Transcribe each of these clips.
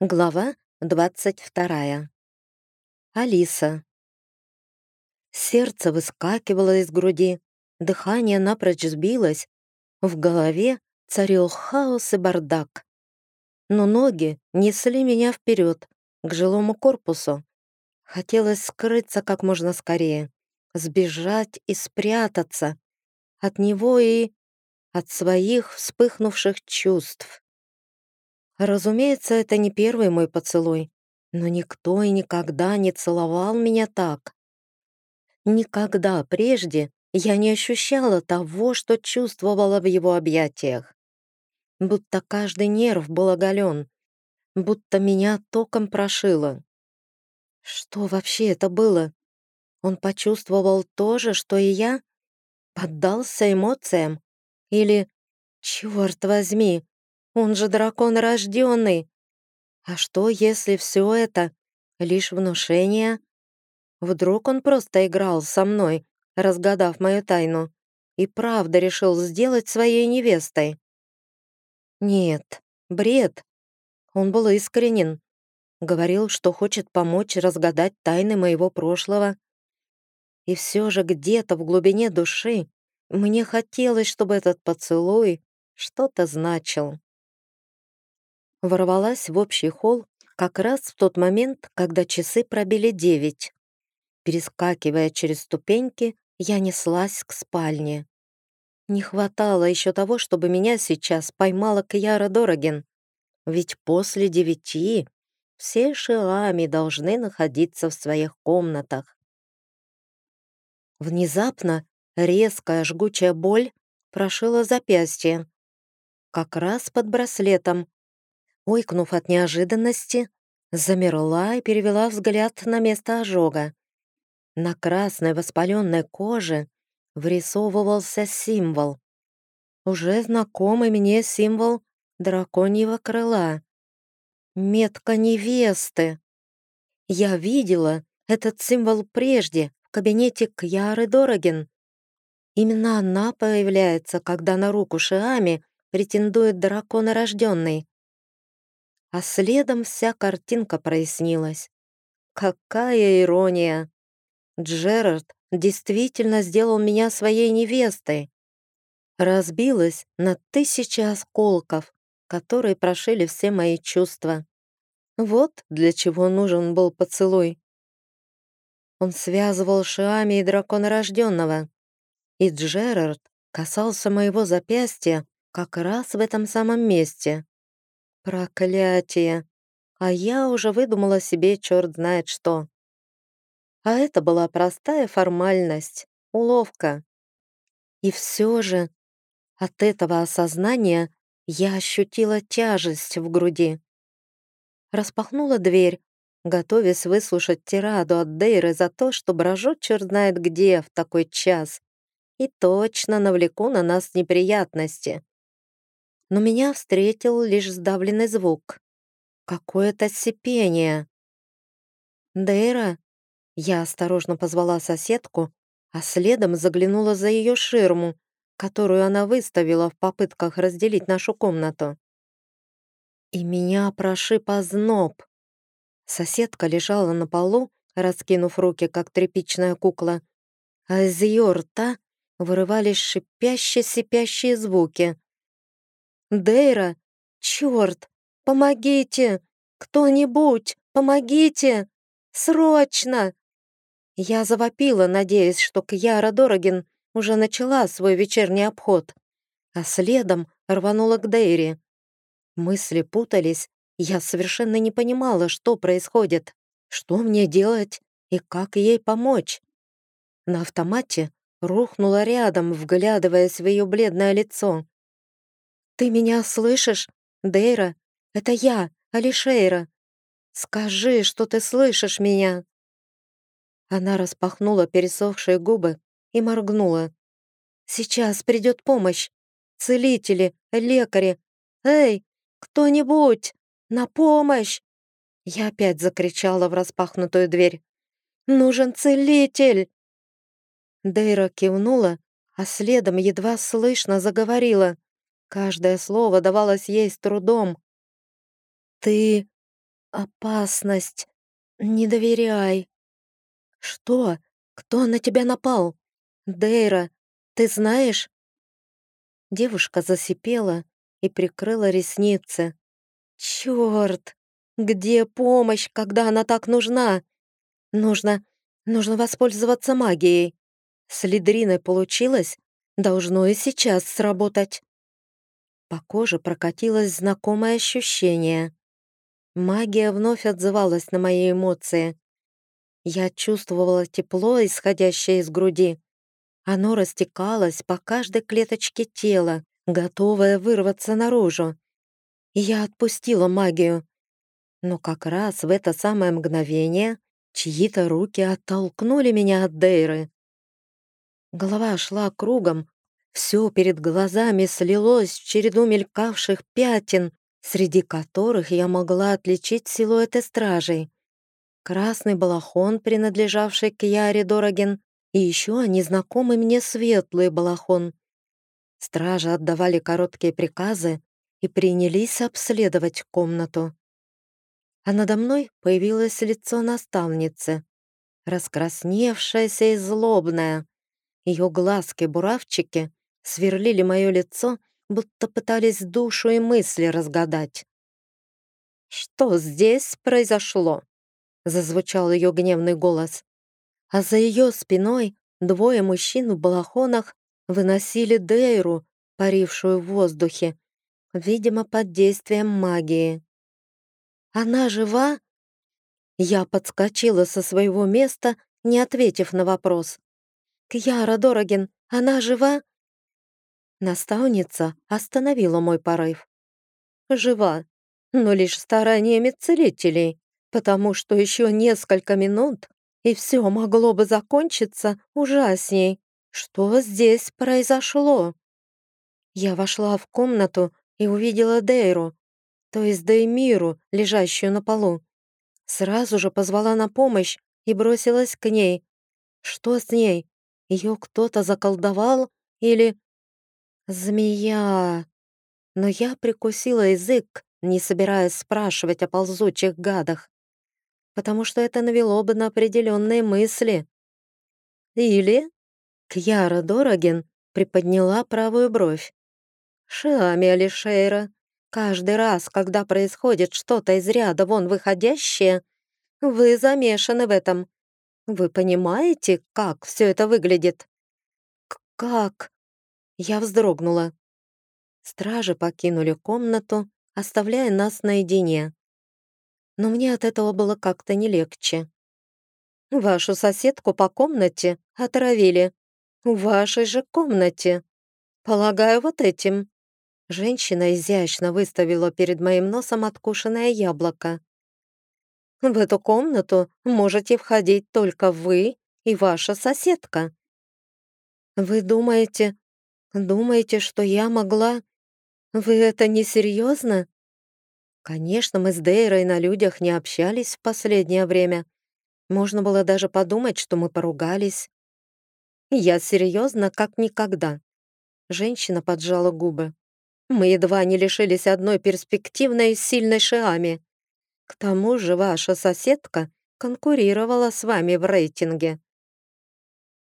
Глава 22. Алиса. Сердце выскакивало из груди, дыхание напрочь сбилось, в голове царил хаос и бардак. Но ноги несли меня вперед, к жилому корпусу. Хотелось скрыться как можно скорее, сбежать и спрятаться от него и от своих вспыхнувших чувств. Разумеется, это не первый мой поцелуй, но никто и никогда не целовал меня так. Никогда прежде я не ощущала того, что чувствовала в его объятиях. Будто каждый нерв был оголен, будто меня током прошило. Что вообще это было? Он почувствовал то же, что и я? Поддался эмоциям? Или, черт возьми, он же дракон рожденный. А что, если все это лишь внушение? Вдруг он просто играл со мной, разгадав мою тайну, и правда решил сделать своей невестой? Нет, бред. Он был искренен. Говорил, что хочет помочь разгадать тайны моего прошлого. И все же где-то в глубине души мне хотелось, чтобы этот поцелуй что-то значил ворвалась в общий холл как раз в тот момент, когда часы пробили девять. Перескакивая через ступеньки, я неслась к спальне. Не хватало еще того, чтобы меня сейчас поймала Кьяра Дорогин. Ведь после девяти все шиами должны находиться в своих комнатах. Внезапно резкая жгучая боль прошила запястье. Как раз под браслетом, Ойкнув от неожиданности, замерла и перевела взгляд на место ожога. На красной воспаленной коже врисовывался символ. Уже знакомый мне символ драконьего крыла. Метка невесты. Я видела этот символ прежде в кабинете Кьяры Дорогин. Именно она появляется, когда на руку Шиами претендует дракон рожденный а следом вся картинка прояснилась. Какая ирония! Джерард действительно сделал меня своей невестой. Разбилась на тысячи осколков, которые прошили все мои чувства. Вот для чего нужен был поцелуй. Он связывал Шиами и дракона рожденного, и Джерард касался моего запястья как раз в этом самом месте. Проклятие! А я уже выдумала себе черт знает что. А это была простая формальность, уловка. И все же от этого осознания я ощутила тяжесть в груди. Распахнула дверь, готовясь выслушать тираду от Дейры за то, что брожу черт знает где в такой час. И точно навлеку на нас неприятности но меня встретил лишь сдавленный звук. Какое-то сипение. «Дейра?» Я осторожно позвала соседку, а следом заглянула за ее ширму, которую она выставила в попытках разделить нашу комнату. И меня прошиб озноб. Соседка лежала на полу, раскинув руки, как тряпичная кукла, а из ее рта вырывались шипящие-сипящие звуки. Дейра! Черт! Помогите! Кто-нибудь! Помогите! Срочно!» Я завопила, надеясь, что Кьяра Дорогин уже начала свой вечерний обход, а следом рванула к Дейре. Мысли путались, я совершенно не понимала, что происходит, что мне делать и как ей помочь. На автомате рухнула рядом, вглядываясь в ее бледное лицо. «Ты меня слышишь? Дейра, это я, Алишейра. Скажи, что ты слышишь меня!» Она распахнула пересохшие губы и моргнула. «Сейчас придет помощь! Целители, лекари! Эй, кто-нибудь! На помощь!» Я опять закричала в распахнутую дверь. «Нужен целитель!» Дейра кивнула, а следом едва слышно заговорила. Каждое слово давалось ей с трудом. «Ты опасность. Не доверяй». «Что? Кто на тебя напал? Дейра, ты знаешь?» Девушка засипела и прикрыла ресницы. «Чёрт! Где помощь, когда она так нужна? Нужно... нужно воспользоваться магией. С лидриной получилось? Должно и сейчас сработать». По коже прокатилось знакомое ощущение. Магия вновь отзывалась на мои эмоции. Я чувствовала тепло, исходящее из груди. Оно растекалось по каждой клеточке тела, готовое вырваться наружу. я отпустила магию. Но как раз в это самое мгновение чьи-то руки оттолкнули меня от Дейры. Голова шла кругом, все перед глазами слилось в череду мелькавших пятен, среди которых я могла отличить силуэты стражей. Красный балахон, принадлежавший к Яре Дороген, и еще незнакомый мне светлый балахон. Стражи отдавали короткие приказы и принялись обследовать комнату. А надо мной появилось лицо наставницы, раскрасневшаяся и злобная. Ее глазки-буравчики сверлили мое лицо, будто пытались душу и мысли разгадать. «Что здесь произошло?» — зазвучал ее гневный голос. А за ее спиной двое мужчин в балахонах выносили Дейру, парившую в воздухе, видимо, под действием магии. «Она жива?» Я подскочила со своего места, не ответив на вопрос. «Кьяра Дорогин, она жива?» Наставница остановила мой порыв. «Жива, но лишь стараниями целителей, потому что еще несколько минут, и все могло бы закончиться ужасней. Что здесь произошло?» Я вошла в комнату и увидела Дейру, то есть Деймиру, лежащую на полу. Сразу же позвала на помощь и бросилась к ней. Что с ней? Ее кто-то заколдовал или... Змея! Но я прикусила язык, не собираясь спрашивать о ползучих гадах, потому что это навело бы на определенные мысли. Или... Кьяра Дорогин приподняла правую бровь. «Шиами Алишейра, каждый раз, когда происходит что-то из ряда вон выходящее, вы замешаны в этом. Вы понимаете, как все это выглядит?» «Как?» Я вздрогнула. Стражи покинули комнату, оставляя нас наедине. Но мне от этого было как-то не легче. «Вашу соседку по комнате отравили. В вашей же комнате. Полагаю, вот этим». Женщина изящно выставила перед моим носом откушенное яблоко. В эту комнату можете входить только вы и ваша соседка. Вы думаете, думаете, что я могла? Вы это несерьезно? Конечно, мы с Дейрой на людях не общались в последнее время. Можно было даже подумать, что мы поругались. Я серьезно, как никогда. Женщина поджала губы. Мы едва не лишились одной перспективной и сильной шиами. К тому же ваша соседка конкурировала с вами в рейтинге.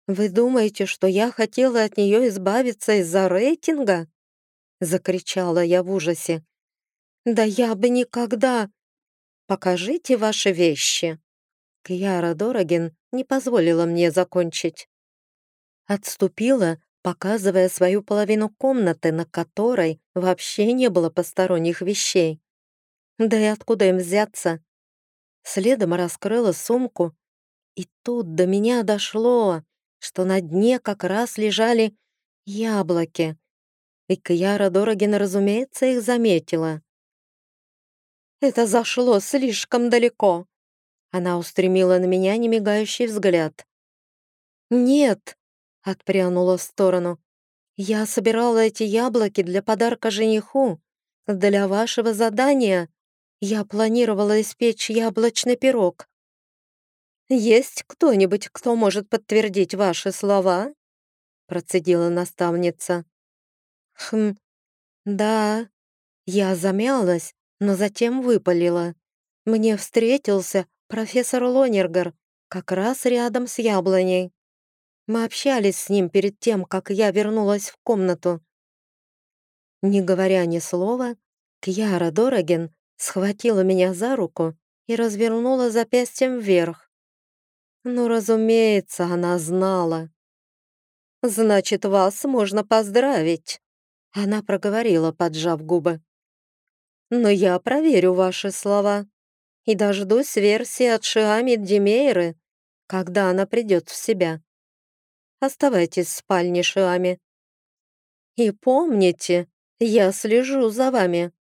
Вы думаете, что я хотела от нее избавиться из-за рейтинга? Закричала я в ужасе. Да я бы никогда... Покажите ваши вещи. Кьяра Дорогин не позволила мне закончить. Отступила, показывая свою половину комнаты, на которой вообще не было посторонних вещей. Да и откуда им взяться? Следом раскрыла сумку, и тут до меня дошло, что на дне как раз лежали яблоки. И Кьяра Дорогин, разумеется, их заметила. «Это зашло слишком далеко!» Она устремила на меня немигающий взгляд. «Нет!» — отпрянула в сторону. «Я собирала эти яблоки для подарка жениху, для вашего задания. Я планировала испечь яблочный пирог. Есть кто-нибудь, кто может подтвердить ваши слова? Процедила наставница. Хм, да. Я замялась, но затем выпалила. Мне встретился профессор Лонергер, как раз рядом с яблоней. Мы общались с ним перед тем, как я вернулась в комнату. Не говоря ни слова, Кьяра Дороген схватила меня за руку и развернула запястьем вверх. Ну, разумеется, она знала. «Значит, вас можно поздравить», — она проговорила, поджав губы. «Но я проверю ваши слова и дождусь версии от Шиами Демейры, когда она придет в себя. Оставайтесь в спальне Шиами. И помните, я слежу за вами.